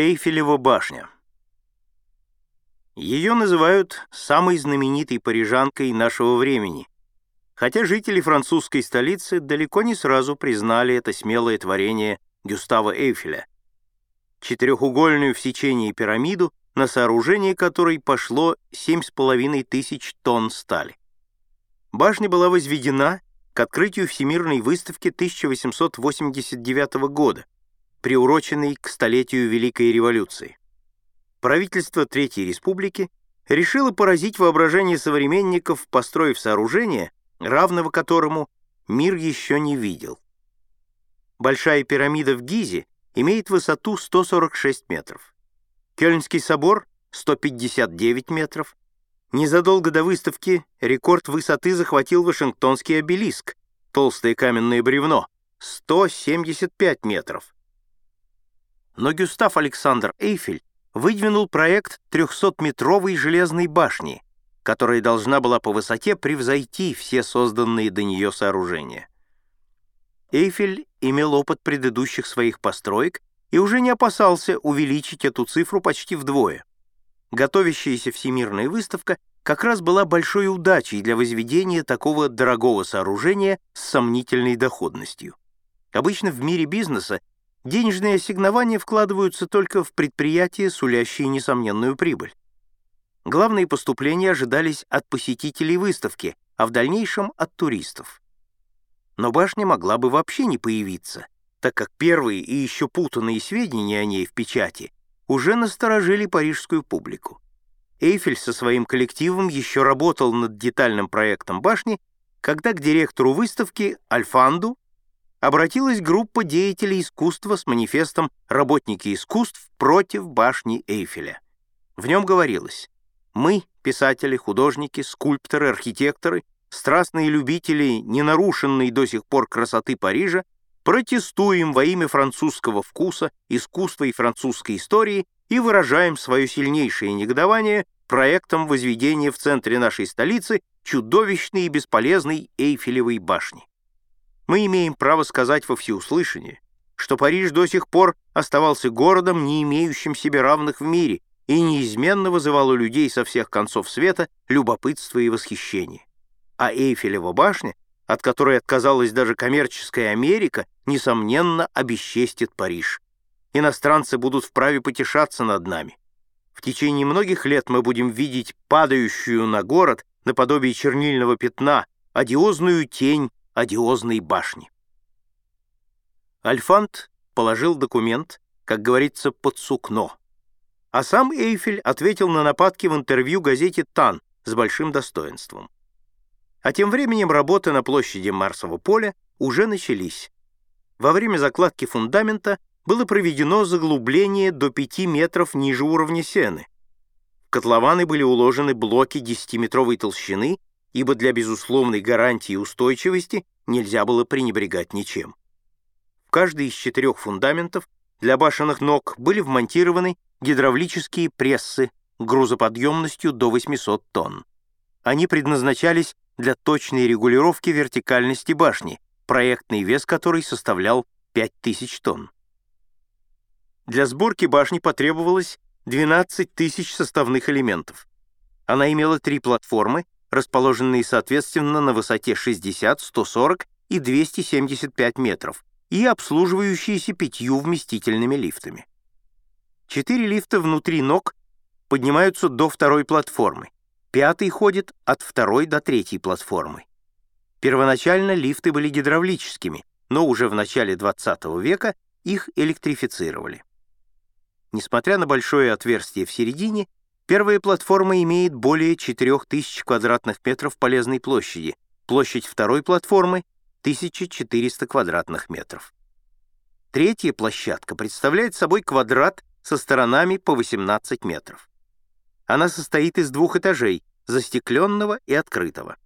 Эйфелева башня. Ее называют самой знаменитой парижанкой нашего времени, хотя жители французской столицы далеко не сразу признали это смелое творение Гюстава Эйфеля, четырехугольную в сечении пирамиду, на сооружение которой пошло 7,5 тысяч тонн стали. Башня была возведена к открытию Всемирной выставки 1889 года, приуроченный к столетию Великой революции. Правительство Третьей Республики решило поразить воображение современников, построив сооружение, равного которому мир еще не видел. Большая пирамида в Гизе имеет высоту 146 метров. Кёльнский собор — 159 метров. Незадолго до выставки рекорд высоты захватил Вашингтонский обелиск, толстое каменное бревно, 175 метров но Гюстав Александр Эйфель выдвинул проект 300-метровой железной башни, которая должна была по высоте превзойти все созданные до нее сооружения. Эйфель имел опыт предыдущих своих построек и уже не опасался увеличить эту цифру почти вдвое. Готовящаяся всемирная выставка как раз была большой удачей для возведения такого дорогого сооружения с сомнительной доходностью. Обычно в мире бизнеса Денежные ассигнования вкладываются только в предприятия, сулящие несомненную прибыль. Главные поступления ожидались от посетителей выставки, а в дальнейшем от туристов. Но башня могла бы вообще не появиться, так как первые и еще путанные сведения о ней в печати уже насторожили парижскую публику. Эйфель со своим коллективом еще работал над детальным проектом башни, когда к директору выставки Альфанду обратилась группа деятелей искусства с манифестом «Работники искусств против башни Эйфеля». В нем говорилось «Мы, писатели, художники, скульпторы, архитекторы, страстные любители ненарушенной до сих пор красоты Парижа, протестуем во имя французского вкуса, искусства и французской истории и выражаем свое сильнейшее негодование проектом возведения в центре нашей столицы чудовищной и бесполезной Эйфелевой башни мы имеем право сказать во всеуслышание, что Париж до сих пор оставался городом, не имеющим себе равных в мире, и неизменно вызывал у людей со всех концов света любопытство и восхищение. А Эйфелева башня, от которой отказалась даже коммерческая Америка, несомненно, обесчестит Париж. Иностранцы будут вправе потешаться над нами. В течение многих лет мы будем видеть падающую на город наподобие чернильного пятна, одиозную тень одиозной башни. Альфант положил документ, как говорится, под сукно, а сам Эйфель ответил на нападки в интервью газете «Тан» с большим достоинством. А тем временем работы на площади Марсового поля уже начались. Во время закладки фундамента было проведено заглубление до 5 метров ниже уровня сены. Котлованы были уложены блоки 10-метровой толщины ибо для безусловной гарантии устойчивости нельзя было пренебрегать ничем. В каждый из четырех фундаментов для башенных ног были вмонтированы гидравлические прессы грузоподъемностью до 800 тонн. Они предназначались для точной регулировки вертикальности башни, проектный вес которой составлял 5000 тонн. Для сборки башни потребовалось 12 тысяч составных элементов. Она имела три платформы, расположенные соответственно на высоте 60, 140 и 275 метров, и обслуживающиеся пятью вместительными лифтами. Четыре лифта внутри ног поднимаются до второй платформы, пятый ходит от второй до третьей платформы. Первоначально лифты были гидравлическими, но уже в начале 20 века их электрифицировали. Несмотря на большое отверстие в середине, Первая платформа имеет более 4000 квадратных метров полезной площади, площадь второй платформы — 1400 квадратных метров. Третья площадка представляет собой квадрат со сторонами по 18 метров. Она состоит из двух этажей, застекленного и открытого.